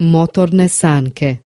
motorne sanke.